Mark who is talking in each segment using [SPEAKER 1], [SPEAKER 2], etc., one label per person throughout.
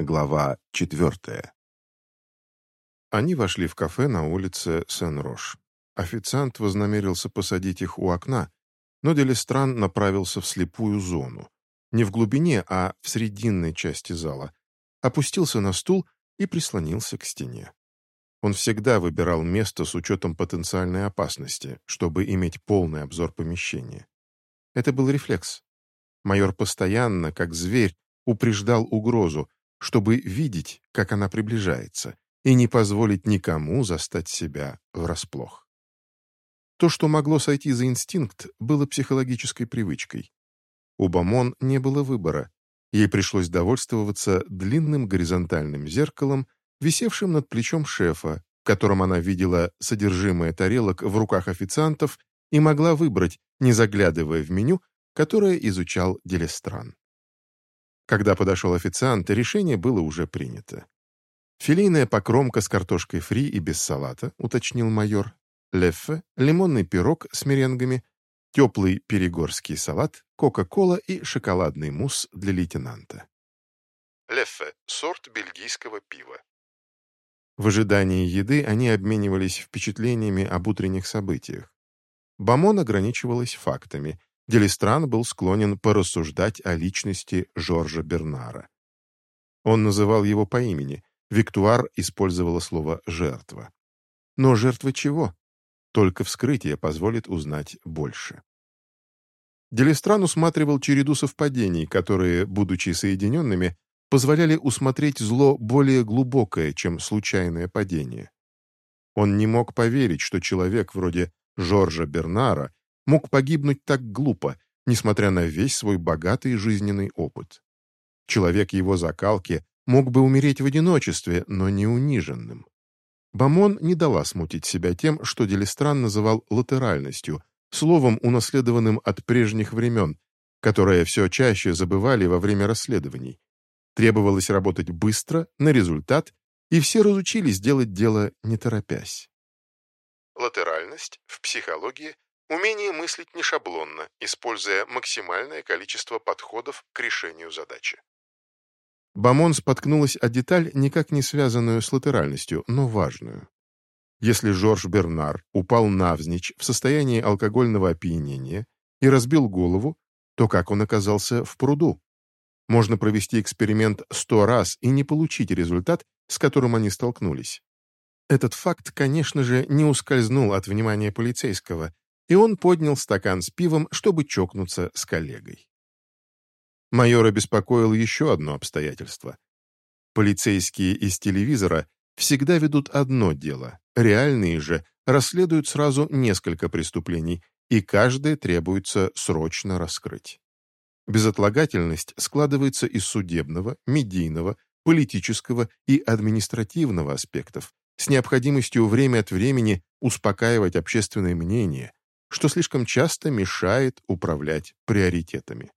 [SPEAKER 1] Глава четвертая. Они вошли в кафе на улице Сен-Рош. Официант вознамерился посадить их у окна, но Делистран направился в слепую зону. Не в глубине, а в срединной части зала. Опустился на стул и прислонился к стене. Он всегда выбирал место с учетом потенциальной опасности, чтобы иметь полный обзор помещения. Это был рефлекс. Майор постоянно, как зверь, упреждал угрозу, чтобы видеть, как она приближается, и не позволить никому застать себя врасплох. То, что могло сойти за инстинкт, было психологической привычкой. У Бамон не было выбора. Ей пришлось довольствоваться длинным горизонтальным зеркалом, висевшим над плечом шефа, в котором она видела содержимое тарелок в руках официантов и могла выбрать, не заглядывая в меню, которое изучал Делестран. Когда подошел официант, решение было уже принято. «Филейная покромка с картошкой фри и без салата», — уточнил майор. «Леффе, лимонный пирог с меренгами, теплый перегорский салат, кока-кола и шоколадный мусс для лейтенанта». Леффе — сорт бельгийского пива. В ожидании еды они обменивались впечатлениями об утренних событиях. Бамон ограничивалась фактами. Делистран был склонен порассуждать о личности Жоржа Бернара. Он называл его по имени. Виктуар использовала слово «жертва». Но жертва чего? Только вскрытие позволит узнать больше. Делистран усматривал череду совпадений, которые, будучи соединенными, позволяли усмотреть зло более глубокое, чем случайное падение. Он не мог поверить, что человек вроде Жоржа Бернара мог погибнуть так глупо, несмотря на весь свой богатый жизненный опыт. Человек его закалки мог бы умереть в одиночестве, но не униженным. Бамон не дала смутить себя тем, что Делистран называл латеральностью, словом, унаследованным от прежних времен, которое все чаще забывали во время расследований. Требовалось работать быстро, на результат, и все разучились делать дело не торопясь. Латеральность в психологии Умение мыслить не шаблонно, используя максимальное количество подходов к решению задачи. Бамон споткнулась о деталь, никак не связанную с латеральностью, но важную. Если Жорж Бернар упал навзничь в состоянии алкогольного опьянения и разбил голову, то как он оказался в пруду? Можно провести эксперимент сто раз и не получить результат, с которым они столкнулись. Этот факт, конечно же, не ускользнул от внимания полицейского, и он поднял стакан с пивом, чтобы чокнуться с коллегой. Майора беспокоил еще одно обстоятельство. Полицейские из телевизора всегда ведут одно дело, реальные же расследуют сразу несколько преступлений, и каждое требуется срочно раскрыть. Безотлагательность складывается из судебного, медийного, политического и административного аспектов, с необходимостью время от времени успокаивать общественное мнение, что слишком часто мешает управлять приоритетами.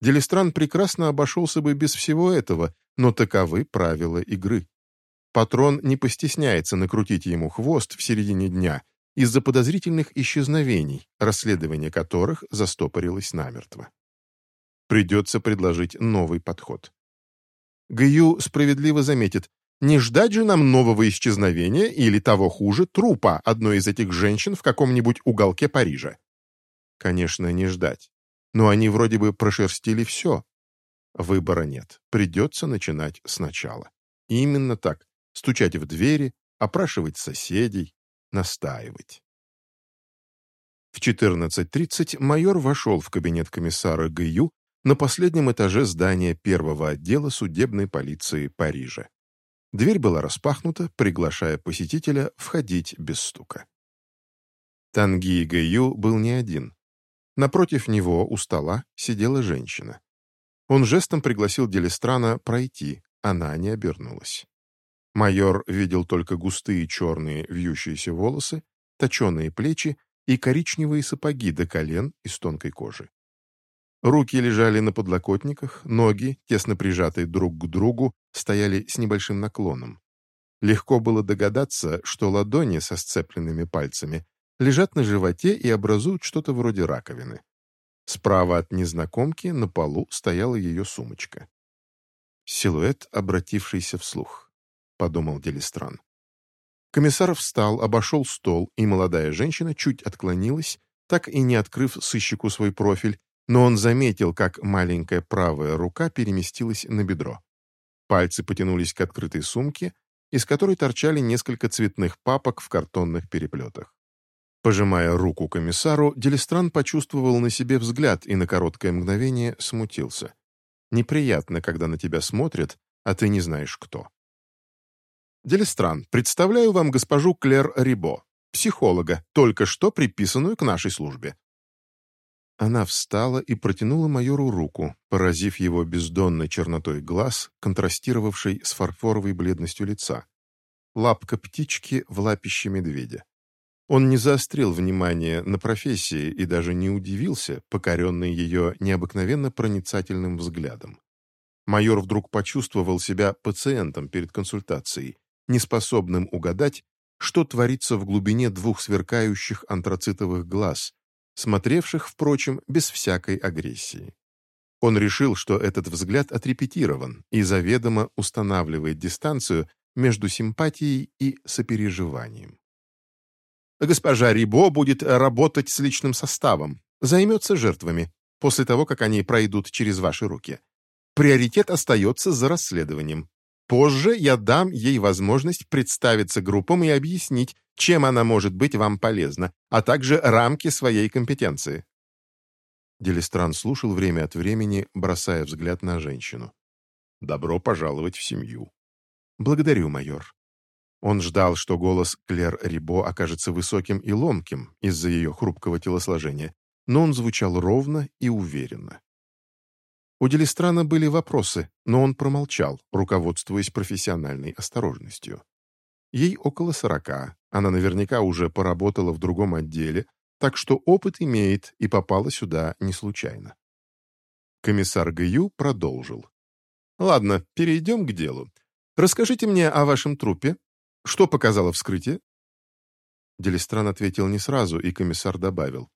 [SPEAKER 1] Делистран прекрасно обошелся бы без всего этого, но таковы правила игры. Патрон не постесняется накрутить ему хвост в середине дня из-за подозрительных исчезновений, расследование которых застопорилось намертво. Придется предложить новый подход. Гаю справедливо заметит, не ждать же нам нового исчезновения или, того хуже, трупа одной из этих женщин в каком-нибудь уголке Парижа. Конечно, не ждать. Но они вроде бы прошерстили все. Выбора нет. Придется начинать сначала. И именно так. Стучать в двери, опрашивать соседей, настаивать. В 14.30 майор вошел в кабинет комиссара Гаю на последнем этаже здания первого отдела судебной полиции Парижа. Дверь была распахнута, приглашая посетителя входить без стука. Танги Гаю был не один. Напротив него, у стола, сидела женщина. Он жестом пригласил Делистрана пройти, она не обернулась. Майор видел только густые черные вьющиеся волосы, точеные плечи и коричневые сапоги до колен из тонкой кожи. Руки лежали на подлокотниках, ноги, тесно прижатые друг к другу, стояли с небольшим наклоном. Легко было догадаться, что ладони со сцепленными пальцами лежат на животе и образуют что-то вроде раковины. Справа от незнакомки на полу стояла ее сумочка. Силуэт, обратившийся вслух, подумал Делистран. Комиссар встал, обошел стол, и молодая женщина чуть отклонилась, так и не открыв сыщику свой профиль, но он заметил, как маленькая правая рука переместилась на бедро. Пальцы потянулись к открытой сумке, из которой торчали несколько цветных папок в картонных переплетах. Пожимая руку комиссару, Делистран почувствовал на себе взгляд и на короткое мгновение смутился. Неприятно, когда на тебя смотрят, а ты не знаешь кто. Делистран, представляю вам госпожу Клер Рибо, психолога, только что приписанную к нашей службе. Она встала и протянула майору руку, поразив его бездонной чернотой глаз, контрастировавшей с фарфоровой бледностью лица. Лапка птички в лапище медведя. Он не заострил внимание на профессии и даже не удивился, покоренный ее необыкновенно проницательным взглядом. Майор вдруг почувствовал себя пациентом перед консультацией, неспособным угадать, что творится в глубине двух сверкающих антрацитовых глаз, смотревших, впрочем, без всякой агрессии. Он решил, что этот взгляд отрепетирован и заведомо устанавливает дистанцию между симпатией и сопереживанием. Госпожа Рибо будет работать с личным составом, займется жертвами, после того, как они пройдут через ваши руки. Приоритет остается за расследованием. Позже я дам ей возможность представиться группам и объяснить, чем она может быть вам полезна, а также рамки своей компетенции. Делистран слушал время от времени, бросая взгляд на женщину. «Добро пожаловать в семью». «Благодарю, майор». Он ждал, что голос Клер Рибо окажется высоким и ломким из-за ее хрупкого телосложения, но он звучал ровно и уверенно. У Делистрана были вопросы, но он промолчал, руководствуясь профессиональной осторожностью. Ей около сорока, она наверняка уже поработала в другом отделе, так что опыт имеет и попала сюда не случайно. Комиссар Гаю продолжил. «Ладно, перейдем к делу. Расскажите мне о вашем трупе. Что показало вскрытие?» Делистран ответил не сразу, и комиссар добавил.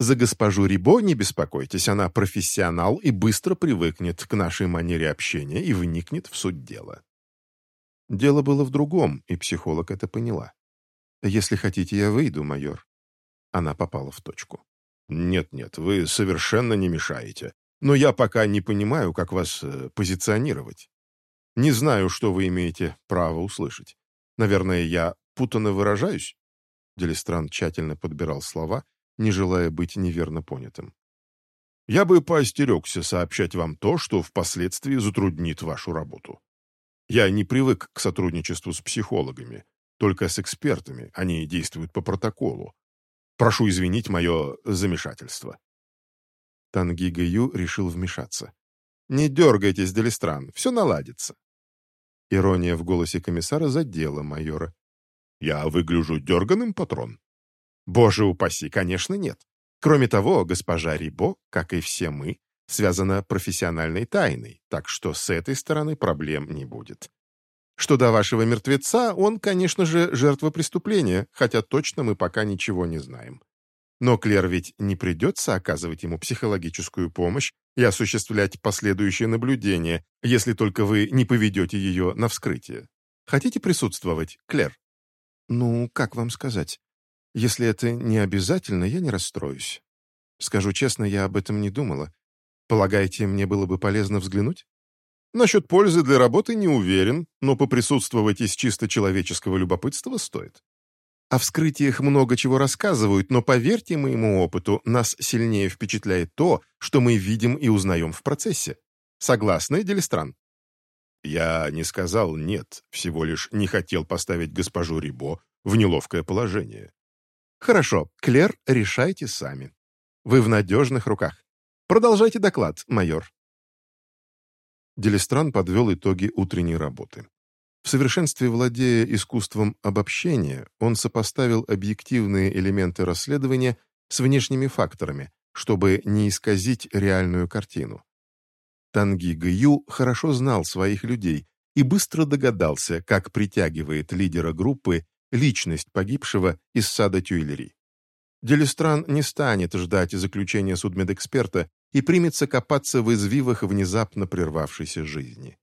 [SPEAKER 1] За госпожу Рибо не беспокойтесь, она профессионал и быстро привыкнет к нашей манере общения и вникнет в суть дела. Дело было в другом, и психолог это поняла. «Если хотите, я выйду, майор». Она попала в точку. «Нет-нет, вы совершенно не мешаете. Но я пока не понимаю, как вас э, позиционировать. Не знаю, что вы имеете право услышать. Наверное, я путанно выражаюсь?» Делистран тщательно подбирал слова, не желая быть неверно понятым. «Я бы поостерегся сообщать вам то, что впоследствии затруднит вашу работу. Я не привык к сотрудничеству с психологами, только с экспертами, они действуют по протоколу. Прошу извинить мое замешательство». Танги Гаю решил вмешаться. «Не дергайтесь, Делистран, все наладится». Ирония в голосе комиссара задела майора. «Я выгляжу дерганым, патрон?» Боже упаси, конечно, нет. Кроме того, госпожа Рибо, как и все мы, связана профессиональной тайной, так что с этой стороны проблем не будет. Что до вашего мертвеца, он, конечно же, жертва преступления, хотя точно мы пока ничего не знаем. Но Клер ведь не придется оказывать ему психологическую помощь и осуществлять последующее наблюдение, если только вы не поведете ее на вскрытие. Хотите присутствовать, Клер? Ну, как вам сказать? Если это не обязательно, я не расстроюсь. Скажу честно, я об этом не думала. Полагаете, мне было бы полезно взглянуть? Насчет пользы для работы не уверен, но поприсутствовать из чисто человеческого любопытства стоит. О вскрытиях много чего рассказывают, но поверьте моему опыту, нас сильнее впечатляет то, что мы видим и узнаем в процессе. Согласны, Делистран? Я не сказал «нет», всего лишь не хотел поставить госпожу Рибо в неловкое положение. Хорошо, Клер, решайте сами. Вы в надежных руках. Продолжайте доклад, майор. Делистран подвел итоги утренней работы. В совершенстве владея искусством обобщения, он сопоставил объективные элементы расследования с внешними факторами, чтобы не исказить реальную картину. Танги Гаю хорошо знал своих людей и быстро догадался, как притягивает лидера группы личность погибшего из сада Тюильри. Делистран не станет ждать заключения судмедэксперта и примется копаться в извивах внезапно прервавшейся жизни.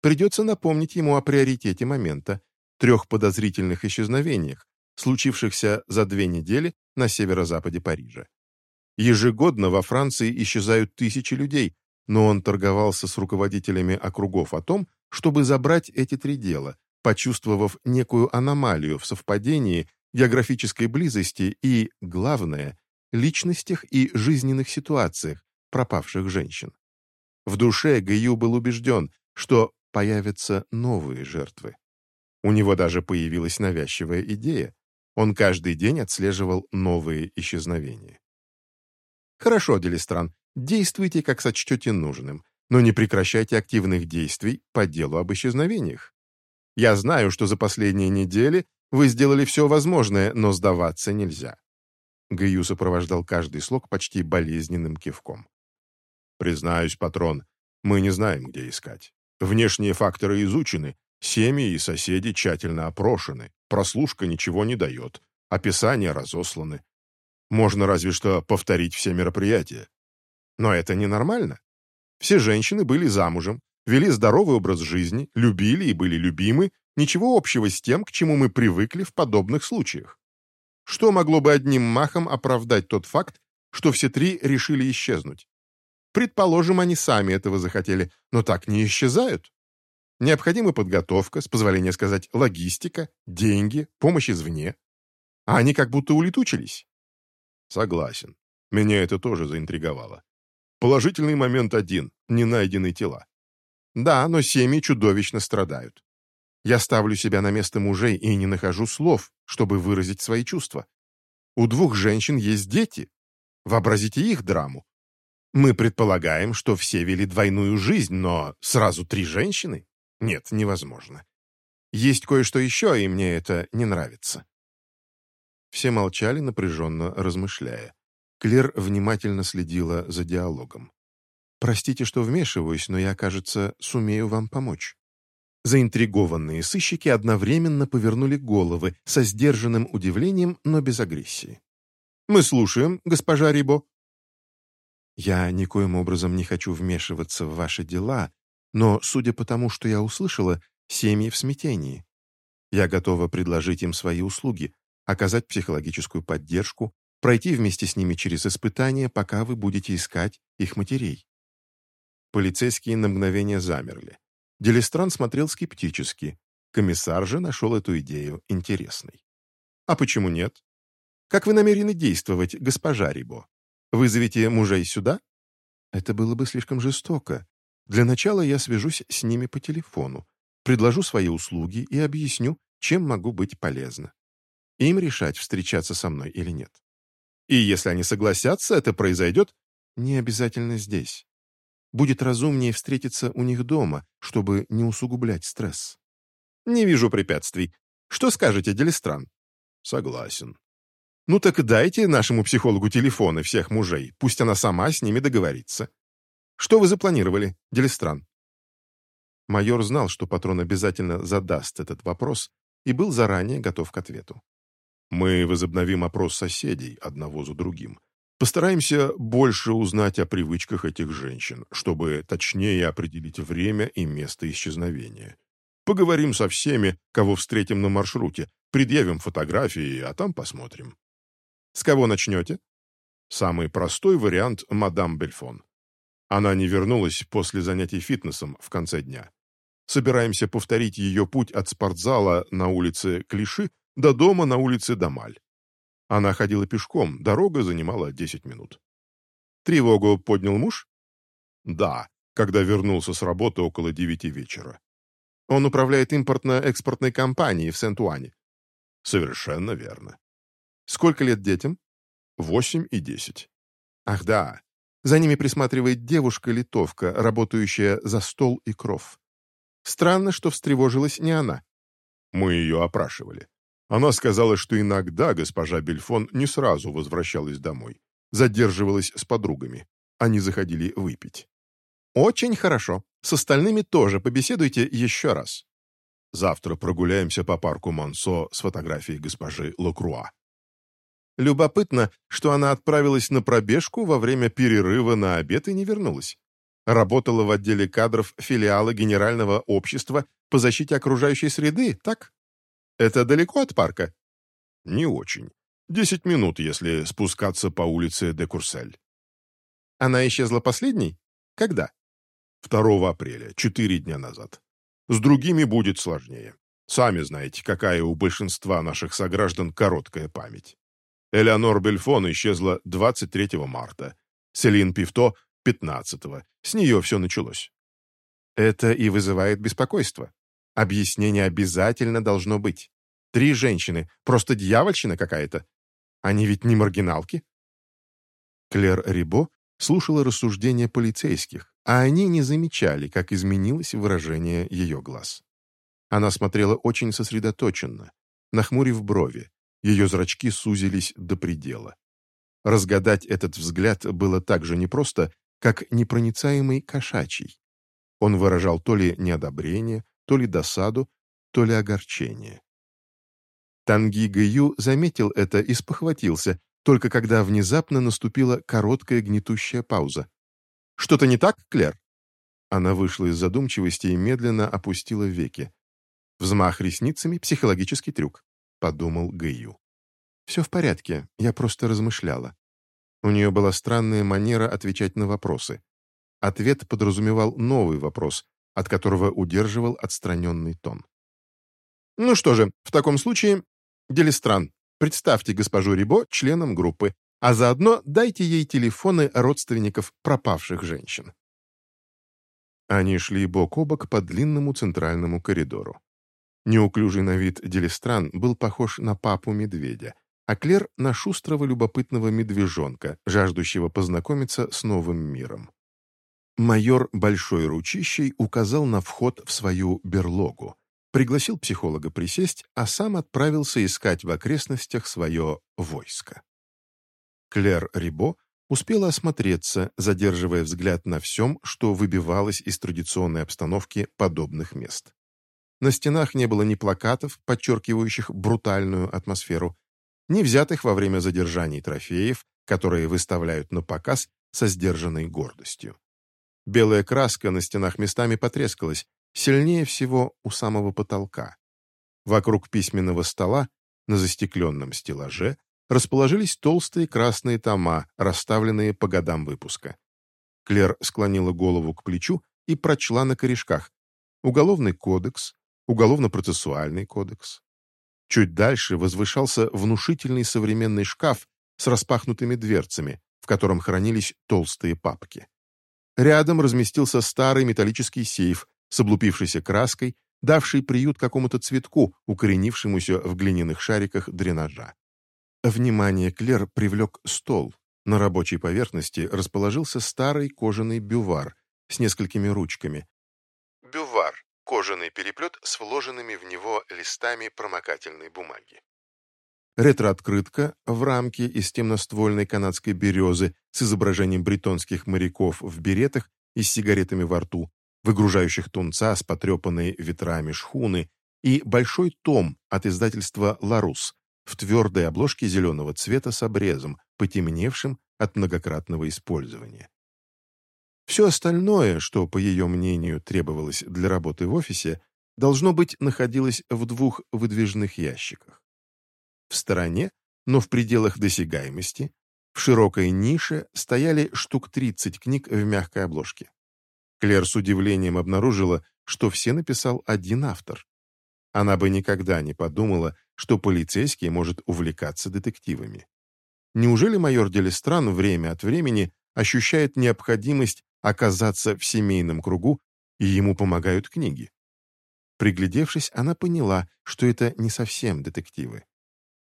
[SPEAKER 1] придется напомнить ему о приоритете момента, трех подозрительных исчезновениях, случившихся за две недели на северо-западе Парижа. Ежегодно во Франции исчезают тысячи людей, но он торговался с руководителями округов о том, чтобы забрать эти три дела, почувствовав некую аномалию в совпадении, географической близости и, главное, личностях и жизненных ситуациях пропавших женщин. В душе Гаю был убежден, что появятся новые жертвы. У него даже появилась навязчивая идея. Он каждый день отслеживал новые исчезновения. «Хорошо, Делистран, действуйте, как сочтете нужным, но не прекращайте активных действий по делу об исчезновениях. Я знаю, что за последние недели вы сделали все возможное, но сдаваться нельзя». Гаю сопровождал каждый слог почти болезненным кивком. «Признаюсь, патрон, мы не знаем, где искать. Внешние факторы изучены, семьи и соседи тщательно опрошены, прослушка ничего не дает, описания разосланы. Можно разве что повторить все мероприятия. Но это ненормально. Все женщины были замужем, вели здоровый образ жизни, любили и были любимы, ничего общего с тем, к чему мы привыкли в подобных случаях. Что могло бы одним махом оправдать тот факт, что все три решили исчезнуть? Предположим, они сами этого захотели, но так не исчезают. Необходима подготовка, с позволения сказать, логистика, деньги, помощь извне. А они как будто улетучились. Согласен. Меня это тоже заинтриговало. Положительный момент один – не найдены тела. Да, но семьи чудовищно страдают. Я ставлю себя на место мужей и не нахожу слов, чтобы выразить свои чувства. У двух женщин есть дети. Вообразите их драму. Мы предполагаем, что все вели двойную жизнь, но сразу три женщины? Нет, невозможно. Есть кое-что еще, и мне это не нравится. Все молчали, напряженно размышляя. Клер внимательно следила за диалогом. «Простите, что вмешиваюсь, но я, кажется, сумею вам помочь». Заинтригованные сыщики одновременно повернули головы со сдержанным удивлением, но без агрессии. «Мы слушаем, госпожа Рибо». «Я никоим образом не хочу вмешиваться в ваши дела, но, судя по тому, что я услышала, семьи в смятении. Я готова предложить им свои услуги, оказать психологическую поддержку, пройти вместе с ними через испытания, пока вы будете искать их матерей». Полицейские на мгновение замерли. Делистран смотрел скептически. Комиссар же нашел эту идею интересной. «А почему нет? Как вы намерены действовать, госпожа Рибо? Вызовите мужей сюда?» «Это было бы слишком жестоко. Для начала я свяжусь с ними по телефону, предложу свои услуги и объясню, чем могу быть полезна. Им решать, встречаться со мной или нет. И если они согласятся, это произойдет не обязательно здесь будет разумнее встретиться у них дома, чтобы не усугублять стресс. «Не вижу препятствий. Что скажете, Делистран?» «Согласен». «Ну так дайте нашему психологу телефоны всех мужей, пусть она сама с ними договорится. Что вы запланировали, Делистран?» Майор знал, что патрон обязательно задаст этот вопрос и был заранее готов к ответу. «Мы возобновим опрос соседей одного за другим. Постараемся больше узнать о привычках этих женщин, чтобы точнее определить время и место исчезновения. Поговорим со всеми, кого встретим на маршруте, предъявим фотографии, а там посмотрим. С кого начнете? Самый простой вариант – мадам Бельфон. Она не вернулась после занятий фитнесом в конце дня. Собираемся повторить ее путь от спортзала на улице Клиши до дома на улице Дамаль. Она ходила пешком, дорога занимала 10 минут. Тревогу поднял муж? Да, когда вернулся с работы около девяти вечера. Он управляет импортно-экспортной компанией в Сент-Уане. Совершенно верно. Сколько лет детям? Восемь и десять. Ах да, за ними присматривает девушка-литовка, работающая за стол и кров. Странно, что встревожилась не она. Мы ее опрашивали. Она сказала, что иногда госпожа Бельфон не сразу возвращалась домой. Задерживалась с подругами. Они заходили выпить. «Очень хорошо. С остальными тоже побеседуйте еще раз». Завтра прогуляемся по парку Монсо с фотографией госпожи Лакруа. Любопытно, что она отправилась на пробежку во время перерыва на обед и не вернулась. Работала в отделе кадров филиала Генерального общества по защите окружающей среды, так? Это далеко от парка? Не очень. Десять минут, если спускаться по улице де Курсель. Она исчезла последней? Когда? 2 апреля, четыре дня назад. С другими будет сложнее. Сами знаете, какая у большинства наших сограждан короткая память. Элеонор Бельфон исчезла 23 марта, Селин Пивто — 15-го. С нее все началось. Это и вызывает беспокойство. Объяснение обязательно должно быть. Три женщины, просто дьявольщина какая-то. Они ведь не маргиналки. Клер Рибо слушала рассуждения полицейских, а они не замечали, как изменилось выражение ее глаз. Она смотрела очень сосредоточенно, нахмурив брови, ее зрачки сузились до предела. Разгадать этот взгляд было так же непросто, как непроницаемый кошачий. Он выражал то ли неодобрение, то ли досаду, то ли огорчение. Танги Гаю заметил это и спохватился, только когда внезапно наступила короткая гнетущая пауза. «Что-то не так, Клер?» Она вышла из задумчивости и медленно опустила веки. Взмах ресницами — психологический трюк, — подумал Гаю. «Все в порядке, я просто размышляла». У нее была странная манера отвечать на вопросы. Ответ подразумевал новый вопрос, от которого удерживал отстраненный тон. «Ну что же, в таком случае, Делистран, представьте госпожу Рибо членом группы, а заодно дайте ей телефоны родственников пропавших женщин». Они шли бок о бок по длинному центральному коридору. Неуклюжий на вид Делистран был похож на папу-медведя, а Клер — на шустрого любопытного медвежонка, жаждущего познакомиться с новым миром. Майор Большой Ручищей указал на вход в свою берлогу, пригласил психолога присесть, а сам отправился искать в окрестностях свое войско. Клер Рибо успела осмотреться, задерживая взгляд на всем, что выбивалось из традиционной обстановки подобных мест. На стенах не было ни плакатов, подчеркивающих брутальную атмосферу, ни взятых во время задержаний трофеев, которые выставляют на показ со сдержанной гордостью. Белая краска на стенах местами потрескалась, сильнее всего у самого потолка. Вокруг письменного стола, на застекленном стеллаже, расположились толстые красные тома, расставленные по годам выпуска. Клер склонила голову к плечу и прочла на корешках «Уголовный кодекс», Уголовно-процессуальный кодекс. Чуть дальше возвышался внушительный современный шкаф с распахнутыми дверцами, в котором хранились толстые папки. Рядом разместился старый металлический сейф с облупившейся краской, давший приют какому-то цветку, укоренившемуся в глиняных шариках дренажа. Внимание Клер привлек стол. На рабочей поверхности расположился старый кожаный бювар с несколькими ручками. Бювар кожаный переплет с вложенными в него листами промокательной бумаги. Ретро-открытка в рамке из темноствольной канадской березы с изображением бретонских моряков в беретах и с сигаретами во рту, выгружающих тунца с потрепанной ветрами шхуны, и большой том от издательства «Ларус» в твердой обложке зеленого цвета с обрезом, потемневшим от многократного использования. Все остальное, что, по ее мнению, требовалось для работы в офисе, должно быть, находилось в двух выдвижных ящиках. Стороне, но в пределах досягаемости, в широкой нише стояли штук 30 книг в мягкой обложке. Клер с удивлением обнаружила, что все написал один автор. Она бы никогда не подумала, что полицейский может увлекаться детективами. Неужели майор Делестран время от времени ощущает необходимость оказаться в семейном кругу, и ему помогают книги. Приглядевшись, она поняла, что это не совсем детективы.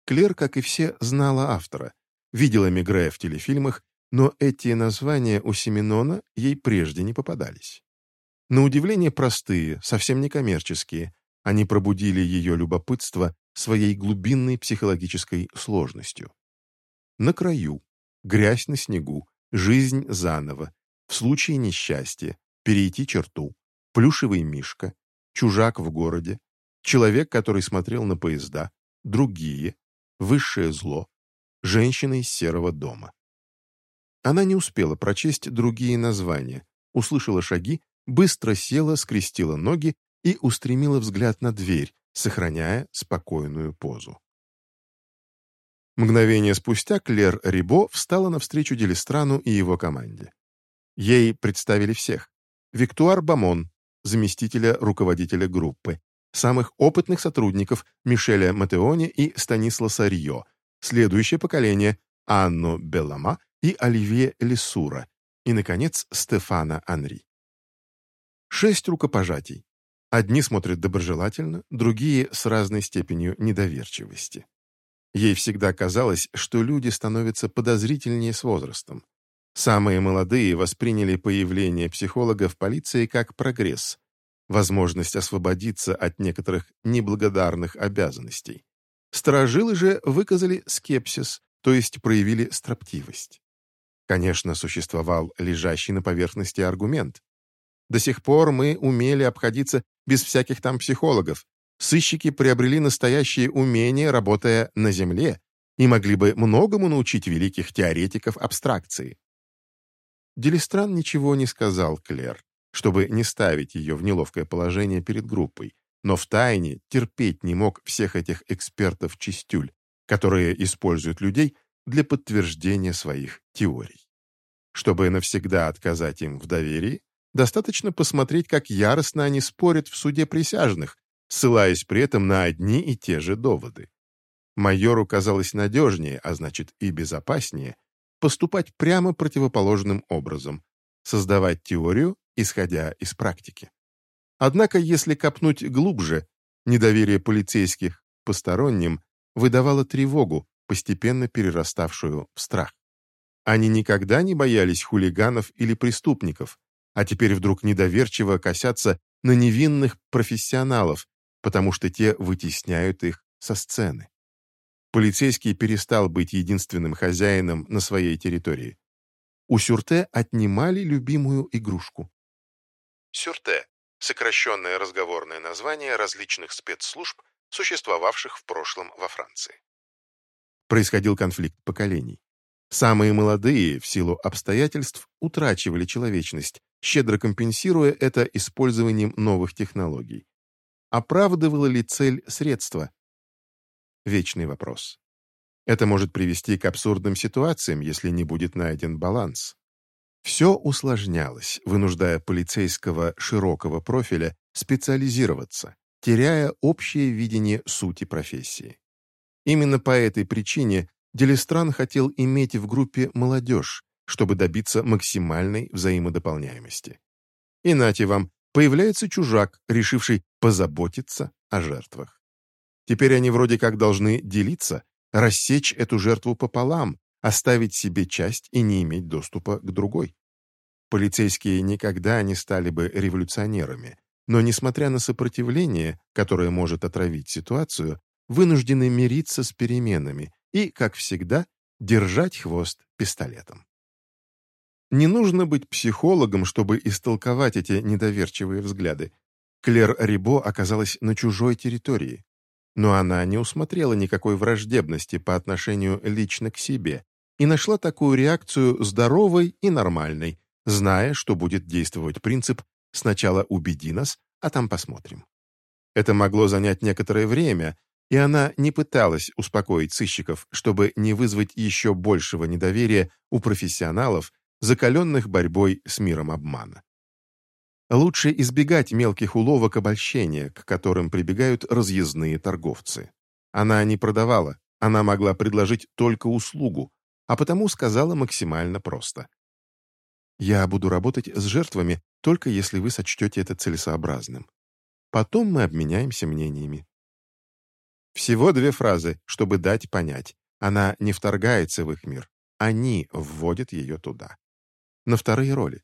[SPEAKER 1] Клер, как и все, знала автора, видела Мегрея в телефильмах, но эти названия у Семенона ей прежде не попадались. На удивление простые, совсем не коммерческие, они пробудили ее любопытство своей глубинной психологической сложностью. На краю, грязь на снегу, жизнь заново, в случае несчастья, перейти черту, плюшевый мишка, чужак в городе, человек, который смотрел на поезда, другие, высшее зло, женщина из серого дома. Она не успела прочесть другие названия, услышала шаги, быстро села, скрестила ноги и устремила взгляд на дверь, сохраняя спокойную позу. Мгновение спустя Клер Рибо встала навстречу Делистрану и его команде. Ей представили всех. Виктуар Бамон, заместителя руководителя группы, самых опытных сотрудников Мишеля Матеони и Станисласа Рио, следующее поколение Анну Беллама и Оливье Лесура, и, наконец, Стефана Анри. Шесть рукопожатий. Одни смотрят доброжелательно, другие с разной степенью недоверчивости. Ей всегда казалось, что люди становятся подозрительнее с возрастом. Самые молодые восприняли появление психолога в полиции как прогресс, возможность освободиться от некоторых неблагодарных обязанностей. Сторожилы же выказали скепсис, то есть проявили строптивость. Конечно, существовал лежащий на поверхности аргумент. До сих пор мы умели обходиться без всяких там психологов. Сыщики приобрели настоящее умение, работая на Земле, и могли бы многому научить великих теоретиков абстракции. Делистран ничего не сказал Клер, чтобы не ставить ее в неловкое положение перед группой, но втайне терпеть не мог всех этих экспертов-чистюль, которые используют людей для подтверждения своих теорий. Чтобы навсегда отказать им в доверии, Достаточно посмотреть, как яростно они спорят в суде присяжных, ссылаясь при этом на одни и те же доводы. Майору казалось надежнее, а значит и безопаснее, поступать прямо противоположным образом, создавать теорию, исходя из практики. Однако, если копнуть глубже, недоверие полицейских посторонним выдавало тревогу, постепенно перераставшую в страх. Они никогда не боялись хулиганов или преступников, а теперь вдруг недоверчиво косятся на невинных профессионалов, потому что те вытесняют их со сцены. Полицейский перестал быть единственным хозяином на своей территории. У Сюрте отнимали любимую игрушку. Сюрте – сокращенное разговорное название различных спецслужб, существовавших в прошлом во Франции. Происходил конфликт поколений. Самые молодые, в силу обстоятельств, утрачивали человечность, щедро компенсируя это использованием новых технологий. Оправдывала ли цель средства? Вечный вопрос. Это может привести к абсурдным ситуациям, если не будет найден баланс. Все усложнялось, вынуждая полицейского широкого профиля специализироваться, теряя общее видение сути профессии. Именно по этой причине Делистран хотел иметь в группе молодежь, чтобы добиться максимальной взаимодополняемости. И нате вам, появляется чужак, решивший позаботиться о жертвах. Теперь они вроде как должны делиться, рассечь эту жертву пополам, оставить себе часть и не иметь доступа к другой. Полицейские никогда не стали бы революционерами, но, несмотря на сопротивление, которое может отравить ситуацию, вынуждены мириться с переменами и, как всегда, держать хвост пистолетом. Не нужно быть психологом, чтобы истолковать эти недоверчивые взгляды. Клер Рибо оказалась на чужой территории. Но она не усмотрела никакой враждебности по отношению лично к себе и нашла такую реакцию здоровой и нормальной, зная, что будет действовать принцип «сначала убеди нас, а там посмотрим». Это могло занять некоторое время, и она не пыталась успокоить сыщиков, чтобы не вызвать еще большего недоверия у профессионалов, закаленных борьбой с миром обмана. Лучше избегать мелких уловок обольщения, к которым прибегают разъездные торговцы. Она не продавала, она могла предложить только услугу, а потому сказала максимально просто. «Я буду работать с жертвами, только если вы сочтете это целесообразным. Потом мы обменяемся мнениями». Всего две фразы, чтобы дать понять. Она не вторгается в их мир. Они вводят ее туда на вторые роли.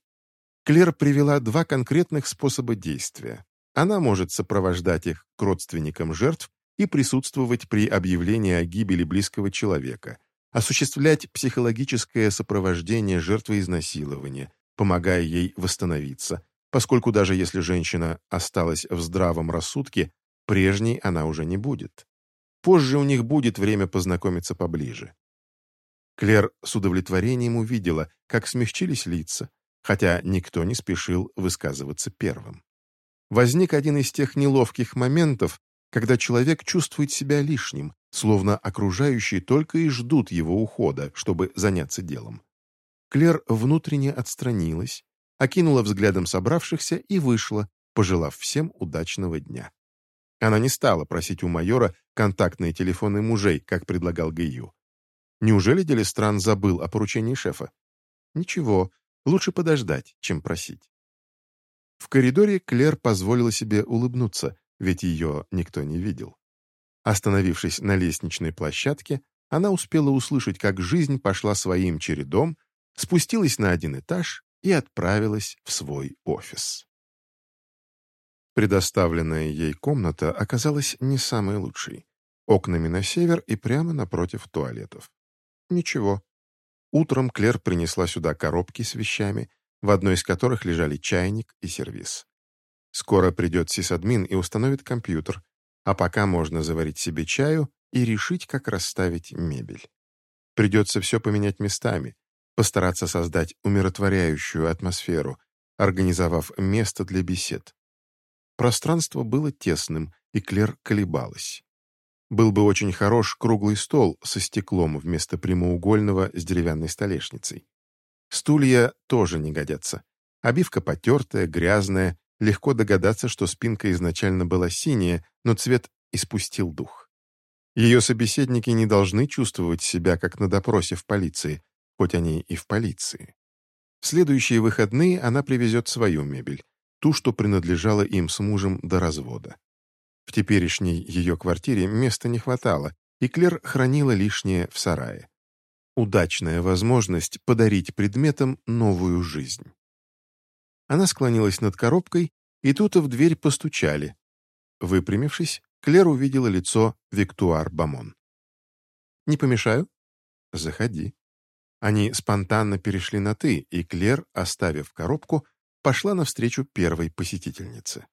[SPEAKER 1] Клер привела два конкретных способа действия. Она может сопровождать их к родственникам жертв и присутствовать при объявлении о гибели близкого человека, осуществлять психологическое сопровождение жертвы изнасилования, помогая ей восстановиться, поскольку даже если женщина осталась в здравом рассудке, прежней она уже не будет. Позже у них будет время познакомиться поближе. Клер с удовлетворением увидела, как смягчились лица, хотя никто не спешил высказываться первым. Возник один из тех неловких моментов, когда человек чувствует себя лишним, словно окружающие только и ждут его ухода, чтобы заняться делом. Клер внутренне отстранилась, окинула взглядом собравшихся и вышла, пожелав всем удачного дня. Она не стала просить у майора контактные телефоны мужей, как предлагал Гаю. Неужели Делистран забыл о поручении шефа? Ничего, лучше подождать, чем просить. В коридоре Клер позволила себе улыбнуться, ведь ее никто не видел. Остановившись на лестничной площадке, она успела услышать, как жизнь пошла своим чередом, спустилась на один этаж и отправилась в свой офис. Предоставленная ей комната оказалась не самой лучшей. Окнами на север и прямо напротив туалетов. Ничего. Утром Клер принесла сюда коробки с вещами, в одной из которых лежали чайник и сервиз. Скоро придет сисадмин и установит компьютер, а пока можно заварить себе чаю и решить, как расставить мебель. Придется все поменять местами, постараться создать умиротворяющую атмосферу, организовав место для бесед. Пространство было тесным, и Клер колебалась. Был бы очень хорош круглый стол со стеклом вместо прямоугольного с деревянной столешницей. Стулья тоже не годятся. Обивка потертая, грязная, легко догадаться, что спинка изначально была синяя, но цвет испустил дух. Ее собеседники не должны чувствовать себя, как на допросе в полиции, хоть они и в полиции. В следующие выходные она привезет свою мебель, ту, что принадлежала им с мужем до развода. В теперешней ее квартире места не хватало, и Клер хранила лишнее в сарае. Удачная возможность подарить предметам новую жизнь. Она склонилась над коробкой, и тут в дверь постучали. Выпрямившись, Клер увидела лицо Виктуар Бамон. «Не помешаю?» «Заходи». Они спонтанно перешли на «ты», и Клер, оставив коробку, пошла навстречу первой посетительнице.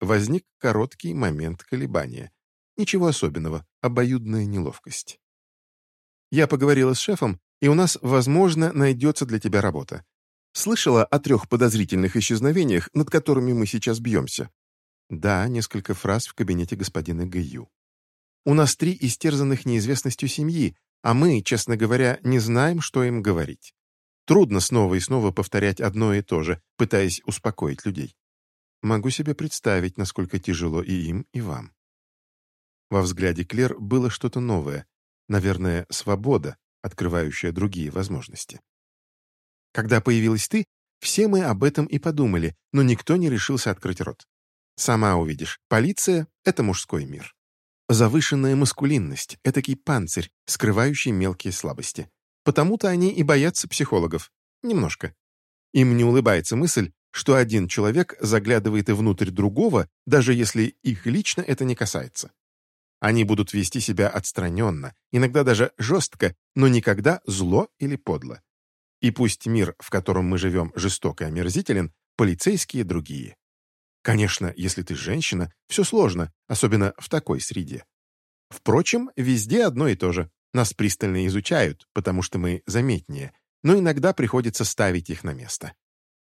[SPEAKER 1] Возник короткий момент колебания. Ничего особенного, обоюдная неловкость. «Я поговорила с шефом, и у нас, возможно, найдется для тебя работа. Слышала о трех подозрительных исчезновениях, над которыми мы сейчас бьемся?» «Да, несколько фраз в кабинете господина Гаю. У нас три истерзанных неизвестностью семьи, а мы, честно говоря, не знаем, что им говорить. Трудно снова и снова повторять одно и то же, пытаясь успокоить людей. Могу себе представить, насколько тяжело и им, и вам. Во взгляде Клер было что-то новое, наверное, свобода, открывающая другие возможности. Когда появилась ты, все мы об этом и подумали, но никто не решился открыть рот. Сама увидишь, полиция — это мужской мир. Завышенная маскулинность — этакий панцирь, скрывающий мелкие слабости. Потому-то они и боятся психологов. Немножко. Им не улыбается мысль, что один человек заглядывает и внутрь другого, даже если их лично это не касается. Они будут вести себя отстраненно, иногда даже жестко, но никогда зло или подло. И пусть мир, в котором мы живем, жесток и омерзителен, полицейские другие. Конечно, если ты женщина, все сложно, особенно в такой среде. Впрочем, везде одно и то же. Нас пристально изучают, потому что мы заметнее, но иногда приходится ставить их на место.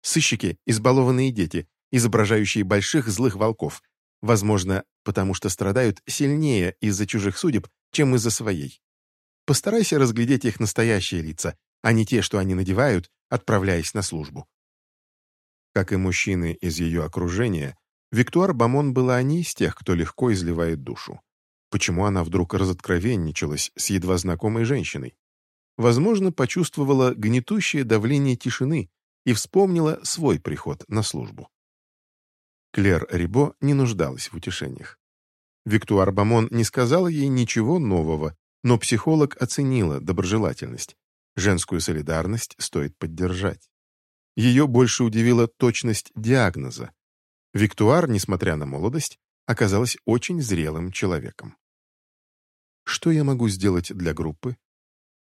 [SPEAKER 1] Сыщики — избалованные дети, изображающие больших злых волков, возможно, потому что страдают сильнее из-за чужих судеб, чем из-за своей. Постарайся разглядеть их настоящие лица, а не те, что они надевают, отправляясь на службу. Как и мужчины из ее окружения, Виктуар Бамон была не из тех, кто легко изливает душу. Почему она вдруг разоткровенничалась с едва знакомой женщиной? Возможно, почувствовала гнетущее давление тишины и вспомнила свой приход на службу. Клер Рибо не нуждалась в утешениях. Виктуар Бамон не сказала ей ничего нового, но психолог оценила доброжелательность. Женскую солидарность стоит поддержать. Ее больше удивила точность диагноза. Виктуар, несмотря на молодость, оказалась очень зрелым человеком. Что я могу сделать для группы?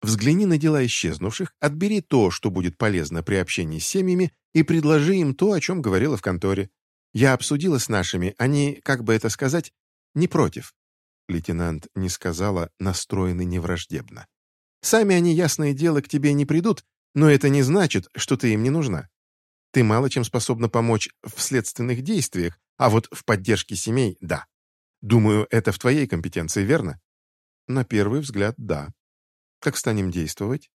[SPEAKER 1] Взгляни на дела исчезнувших, отбери то, что будет полезно при общении с семьями, и предложи им то, о чем говорила в конторе. Я обсудила с нашими, они, как бы это сказать, не против. Лейтенант не сказала, настроены невраждебно. Сами они, ясное дело, к тебе не придут, но это не значит, что ты им не нужна. Ты мало чем способна помочь в следственных действиях, а вот в поддержке семей – да. Думаю, это в твоей компетенции, верно? На первый взгляд, да. Как станем действовать?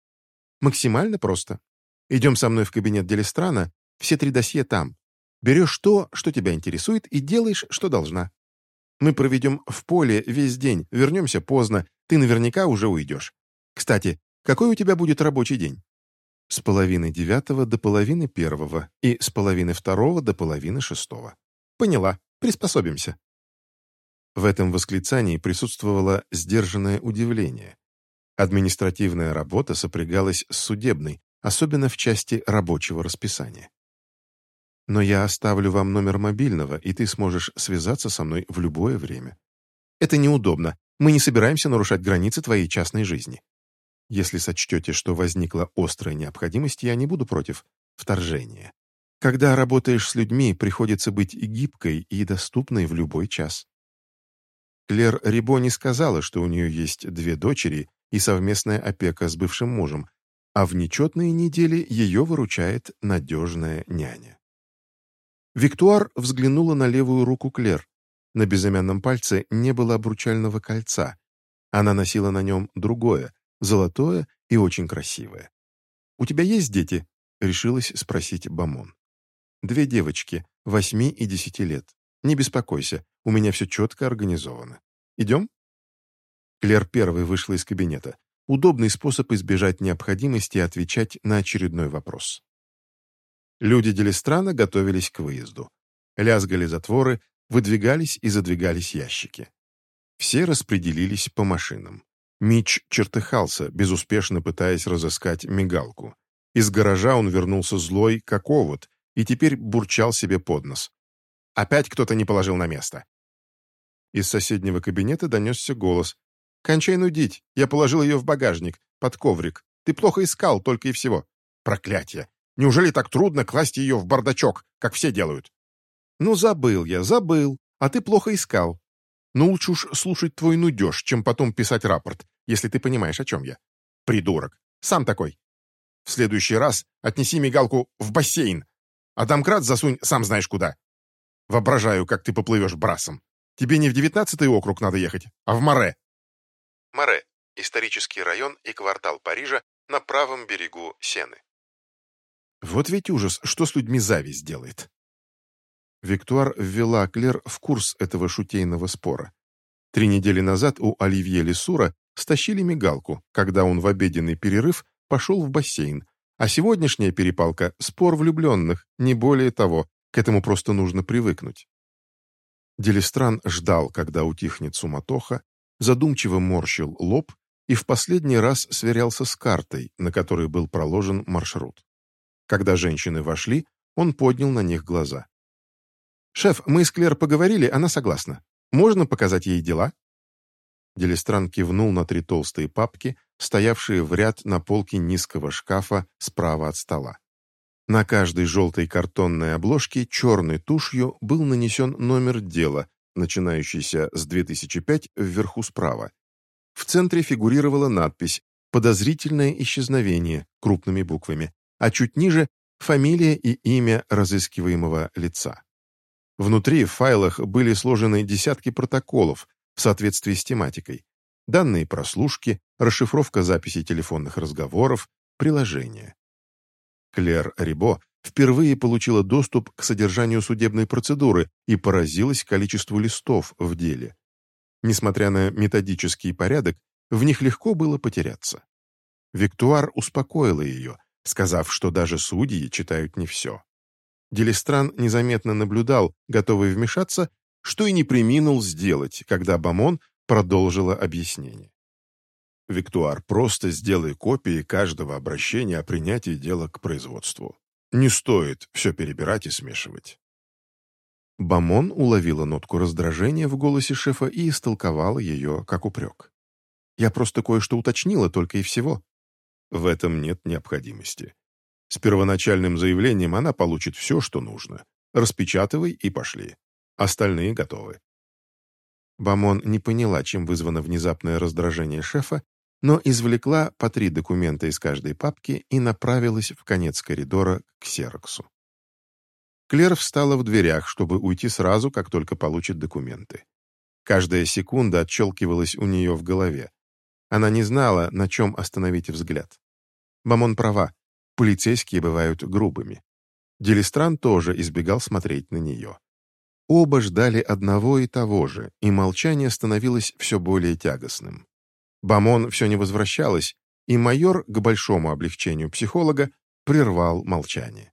[SPEAKER 1] Максимально просто. Идем со мной в кабинет Делистрана, все три досье там. Берешь то, что тебя интересует, и делаешь, что должна. Мы проведем в поле весь день, вернемся поздно, ты наверняка уже уйдешь. Кстати, какой у тебя будет рабочий день? С половины девятого до половины первого и с половины второго до половины шестого. Поняла, приспособимся. В этом восклицании присутствовало сдержанное удивление. Административная работа сопрягалась с судебной, особенно в части рабочего расписания. Но я оставлю вам номер мобильного, и ты сможешь связаться со мной в любое время. Это неудобно. Мы не собираемся нарушать границы твоей частной жизни. Если сочтете, что возникла острая необходимость, я не буду против вторжения. Когда работаешь с людьми, приходится быть и гибкой, и доступной в любой час. Клер Рибо не сказала, что у нее есть две дочери и совместная опека с бывшим мужем, а в нечетные недели ее выручает надежная няня. Виктуар взглянула на левую руку Клер. На безымянном пальце не было обручального кольца. Она носила на нем другое, золотое и очень красивое. «У тебя есть дети?» — решилась спросить Бамон. «Две девочки, восьми и десяти лет. Не беспокойся, у меня все четко организовано. Идем?» Клер первой вышла из кабинета. Удобный способ избежать необходимости отвечать на очередной вопрос. Люди Делистрана готовились к выезду. Лязгали затворы, выдвигались и задвигались ящики. Все распределились по машинам. Мич чертыхался, безуспешно пытаясь разыскать мигалку. Из гаража он вернулся злой, как овод, и теперь бурчал себе под нос. Опять кто-то не положил на место. Из соседнего кабинета донесся голос. «Кончай нудить, я положил ее в багажник, под коврик. Ты плохо искал, только и всего. Проклятье! Неужели так трудно класть ее в бардачок, как все делают?» «Ну, забыл я, забыл, а ты плохо искал. Ну, лучше уж слушать твой нудеж, чем потом писать рапорт если ты понимаешь, о чем я. Придурок. Сам такой. В следующий раз отнеси мигалку в бассейн, а домкрат засунь сам знаешь куда. Воображаю, как ты поплывешь брасом. Тебе не в девятнадцатый округ надо ехать, а в Море. Море — исторический район и квартал Парижа на правом берегу Сены. Вот ведь ужас, что с людьми зависть делает. Виктуар ввела Клер в курс этого шутейного спора. Три недели назад у Оливье Лесура стащили мигалку, когда он в обеденный перерыв пошел в бассейн, а сегодняшняя перепалка — спор влюбленных, не более того, к этому просто нужно привыкнуть. Делистран ждал, когда утихнет суматоха, задумчиво морщил лоб и в последний раз сверялся с картой, на которой был проложен маршрут. Когда женщины вошли, он поднял на них глаза. «Шеф, мы с Клер поговорили, она согласна. Можно показать ей дела?» Делистран кивнул на три толстые папки, стоявшие в ряд на полке низкого шкафа справа от стола. На каждой желтой картонной обложке черной тушью был нанесен номер дела, начинающийся с 2005 вверху справа. В центре фигурировала надпись «Подозрительное исчезновение» крупными буквами, а чуть ниже — фамилия и имя разыскиваемого лица. Внутри в файлах были сложены десятки протоколов, в соответствии с тематикой. Данные прослушки, расшифровка записей телефонных разговоров, приложения. Клер Рибо впервые получила доступ к содержанию судебной процедуры и поразилась количеству листов в деле. Несмотря на методический порядок, в них легко было потеряться. Виктуар успокоила ее, сказав, что даже судьи читают не все. Делистран незаметно наблюдал, готовый вмешаться, что и не приминул сделать, когда Бамон продолжила объяснение. «Виктуар, просто сделай копии каждого обращения о принятии дела к производству. Не стоит все перебирать и смешивать». Бамон уловила нотку раздражения в голосе шефа и истолковала ее как упрек. «Я просто кое-что уточнила только и всего». В этом нет необходимости. С первоначальным заявлением она получит все, что нужно. Распечатывай и пошли. Остальные готовы. Бамон не поняла, чем вызвано внезапное раздражение шефа, но извлекла по три документа из каждой папки и направилась в конец коридора к Сероксу. Клер встала в дверях, чтобы уйти сразу, как только получит документы. Каждая секунда отщелкивалась у нее в голове. Она не знала, на чем остановить взгляд. Бамон права, полицейские бывают грубыми. Делистран тоже избегал смотреть на нее. Оба ждали одного и того же, и молчание становилось все более тягостным. Бамон все не возвращалась, и майор, к большому облегчению психолога, прервал молчание.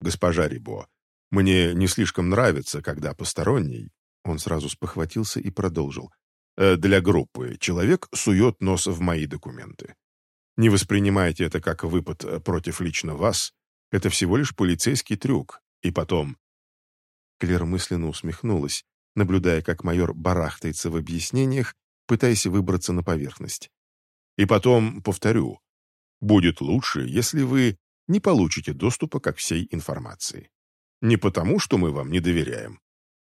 [SPEAKER 1] «Госпожа Рибо, мне не слишком нравится, когда посторонний...» Он сразу спохватился и продолжил. «Э, «Для группы человек сует нос в мои документы. Не воспринимайте это как выпад э, против лично вас. Это всего лишь полицейский трюк. И потом, Клер мысленно усмехнулась, наблюдая, как майор барахтается в объяснениях, пытаясь выбраться на поверхность. «И потом, повторю, будет лучше, если вы не получите доступа ко всей информации. Не потому, что мы вам не доверяем».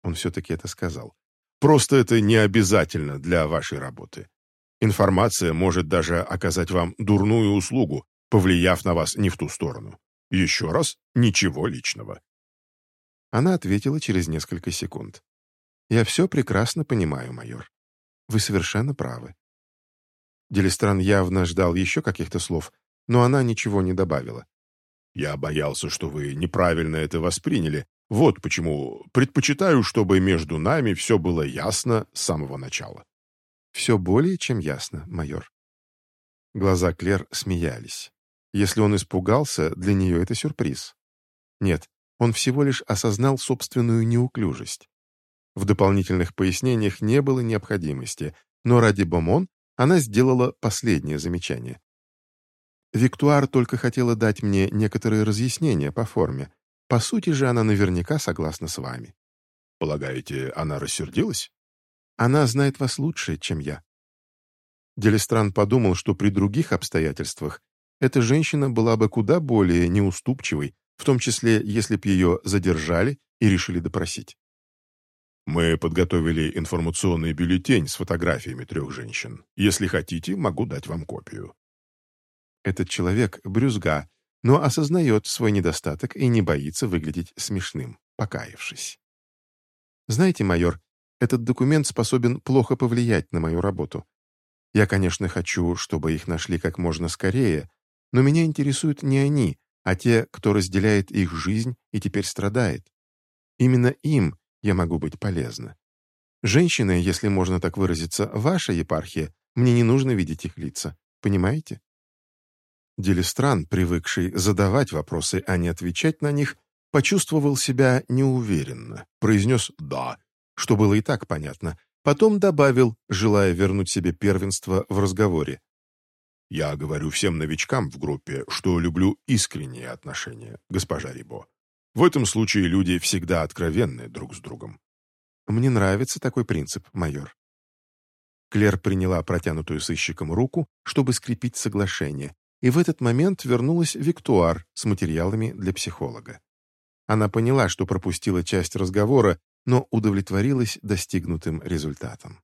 [SPEAKER 1] Он все-таки это сказал. «Просто это не обязательно для вашей работы. Информация может даже оказать вам дурную услугу, повлияв на вас не в ту сторону. Еще раз, ничего личного. Она ответила через несколько секунд. «Я все прекрасно понимаю, майор. Вы совершенно правы». Делистран явно ждал еще каких-то слов, но она ничего не добавила. «Я боялся, что вы неправильно это восприняли. Вот почему предпочитаю, чтобы между нами все было ясно с самого начала». «Все более чем ясно, майор». Глаза Клер смеялись. Если он испугался, для нее это сюрприз. Нет, он всего лишь осознал собственную неуклюжесть. В дополнительных пояснениях не было необходимости, но ради Бомон она сделала последнее замечание. Виктуар только хотела дать мне некоторые разъяснения по форме. По сути же она наверняка согласна с вами. Полагаете, она рассердилась? Она знает вас лучше, чем я. Делистран подумал, что при других обстоятельствах эта женщина была бы куда более неуступчивой в том числе, если б ее задержали и решили допросить. Мы подготовили информационный бюллетень с фотографиями трех женщин. Если хотите, могу дать вам копию. Этот человек — брюзга, но осознает свой недостаток и не боится выглядеть смешным, покаявшись. Знаете, майор, этот документ способен плохо повлиять на мою работу. Я, конечно, хочу, чтобы их нашли как можно скорее, но меня интересуют не они, а те, кто разделяет их жизнь и теперь страдает. Именно им я могу быть полезна. Женщины, если можно так выразиться, ваша епархия, мне не нужно видеть их лица. Понимаете? Делистран, привыкший задавать вопросы, а не отвечать на них, почувствовал себя неуверенно, произнес «да», что было и так понятно, потом добавил, желая вернуть себе первенство в разговоре. Я говорю всем новичкам в группе, что люблю искренние отношения, госпожа Рибо. В этом случае люди всегда откровенны друг с другом. Мне нравится такой принцип, майор. Клер приняла протянутую сыщиком руку, чтобы скрепить соглашение, и в этот момент вернулась Виктуар с материалами для психолога. Она поняла, что пропустила часть разговора, но удовлетворилась достигнутым результатом.